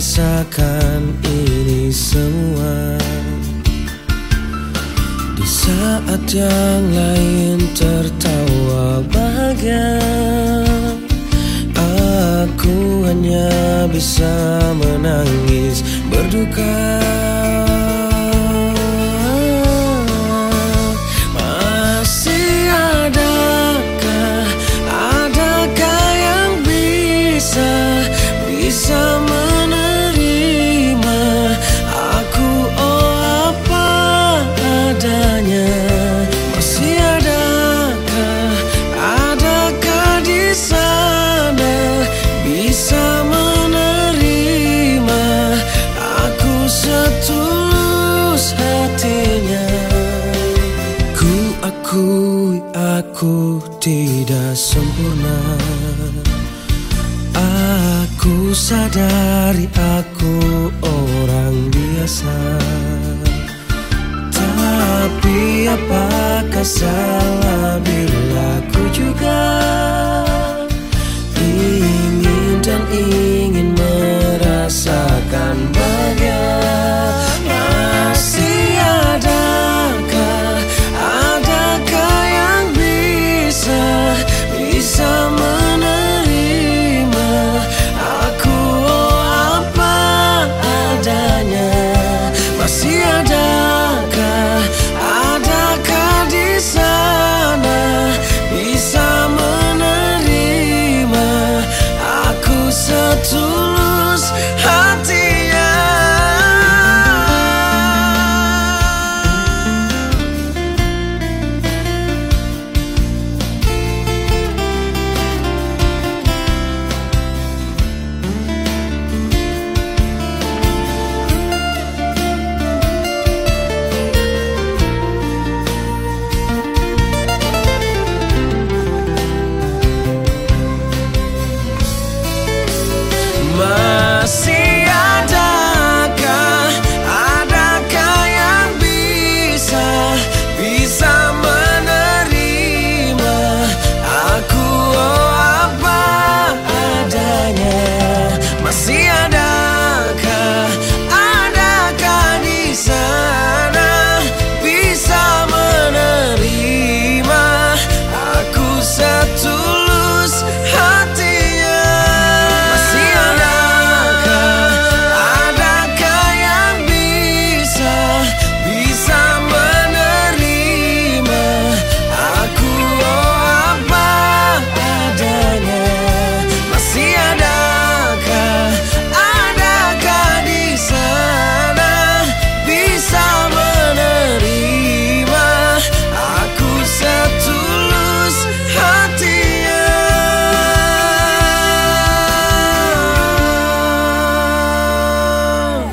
merasakan ini semua. Di saat yang lain tertawa bahagia. Aku hanya bisa menangis berduka akui aku tidak sempurna. Aku sadari aku orang biasa. Tapi apakah juga down.